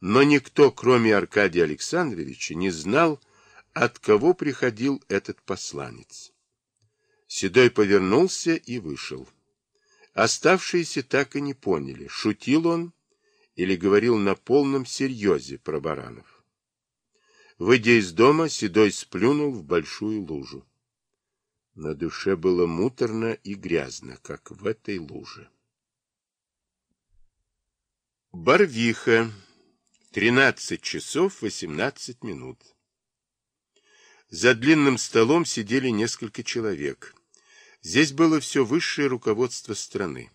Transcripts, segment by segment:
но никто, кроме Аркадия Александровича, не знал, от кого приходил этот посланец. Седой повернулся и вышел. Оставшиеся так и не поняли, шутил он или говорил на полном серьезе про баранов. Выйдя из дома, Седой сплюнул в большую лужу. На душе было муторно и грязно, как в этой луже. Барвиха. 13 часов 18 минут. За длинным столом сидели несколько человек. Здесь было все высшее руководство страны.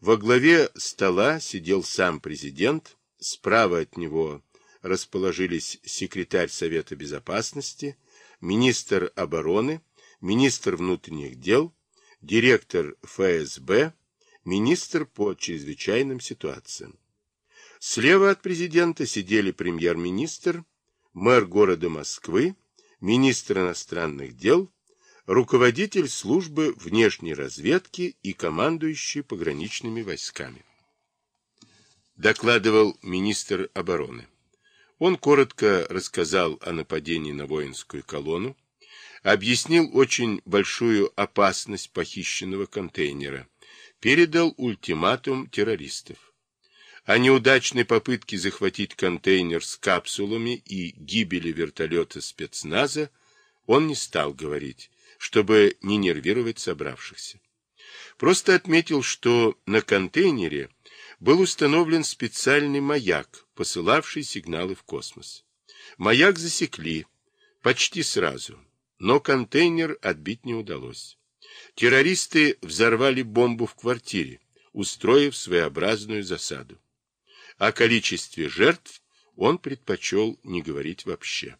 Во главе стола сидел сам президент, справа от него расположились секретарь Совета Безопасности, министр обороны, министр внутренних дел, директор ФСБ, министр по чрезвычайным ситуациям. Слева от президента сидели премьер-министр, мэр города Москвы, министр иностранных дел, руководитель службы внешней разведки и командующий пограничными войсками. Докладывал министр обороны. Он коротко рассказал о нападении на воинскую колонну, объяснил очень большую опасность похищенного контейнера, передал ультиматум террористов. О неудачной попытке захватить контейнер с капсулами и гибели вертолета спецназа он не стал говорить, чтобы не нервировать собравшихся. Просто отметил, что на контейнере был установлен специальный маяк, посылавший сигналы в космос. Маяк засекли почти сразу, но контейнер отбить не удалось. Террористы взорвали бомбу в квартире, устроив своеобразную засаду. О количестве жертв он предпочел не говорить вообще.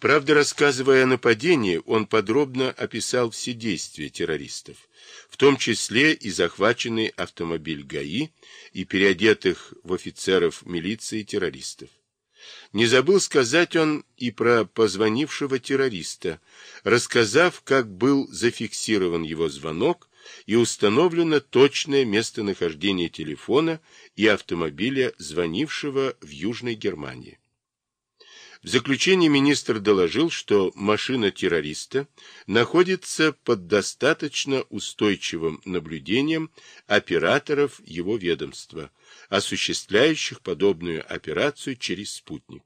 Правда, рассказывая о нападении, он подробно описал все действия террористов, в том числе и захваченный автомобиль ГАИ и переодетых в офицеров милиции террористов. Не забыл сказать он и про позвонившего террориста, рассказав, как был зафиксирован его звонок и установлено точное местонахождение телефона и автомобиля, звонившего в Южной Германии. В заключение министр доложил, что машина террориста находится под достаточно устойчивым наблюдением операторов его ведомства, осуществляющих подобную операцию через спутник.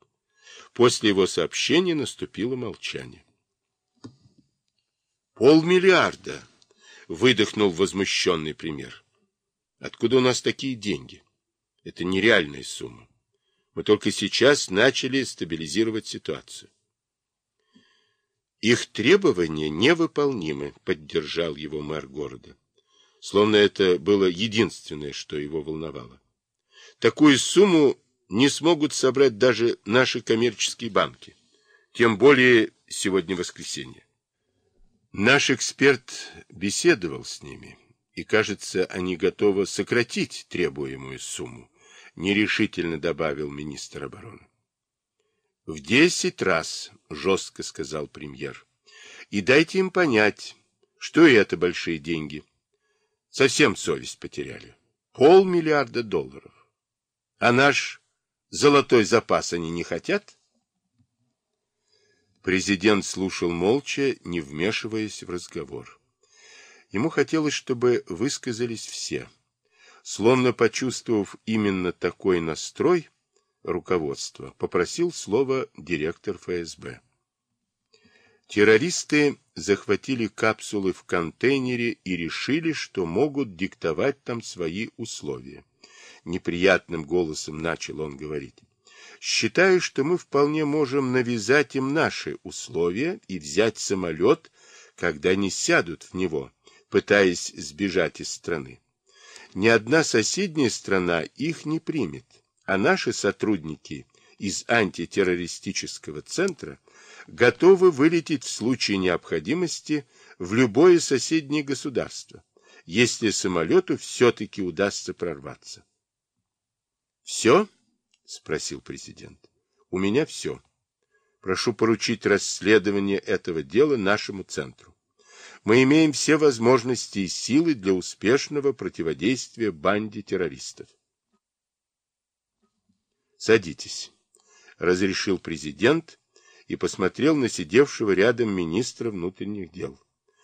После его сообщения наступило молчание. Полмиллиарда выдохнул возмущенный пример. Откуда у нас такие деньги? Это нереальная сумма. Мы только сейчас начали стабилизировать ситуацию. Их требования невыполнимы, поддержал его мэр города. Словно это было единственное, что его волновало. Такую сумму не смогут собрать даже наши коммерческие банки. Тем более сегодня воскресенье. Наш эксперт беседовал с ними, и, кажется, они готовы сократить требуемую сумму, нерешительно добавил министр обороны. В десять раз, жестко сказал премьер, и дайте им понять, что и это большие деньги. Совсем совесть потеряли. Полмиллиарда долларов. А наш золотой запас они не хотят? Президент слушал молча, не вмешиваясь в разговор. Ему хотелось, чтобы высказались все. Словно почувствовав именно такой настрой, руководство попросил слово директор ФСБ. Террористы захватили капсулы в контейнере и решили, что могут диктовать там свои условия. Неприятным голосом начал он говорить. Считаю, что мы вполне можем навязать им наши условия и взять самолет, когда они сядут в него, пытаясь сбежать из страны. Ни одна соседняя страна их не примет, а наши сотрудники из антитеррористического центра готовы вылететь в случае необходимости в любое соседнее государство, если самолету все-таки удастся прорваться. Все? — спросил президент. — У меня все. Прошу поручить расследование этого дела нашему центру. Мы имеем все возможности и силы для успешного противодействия банде террористов. Садитесь, разрешил президент и посмотрел на сидевшего рядом министра внутренних дел.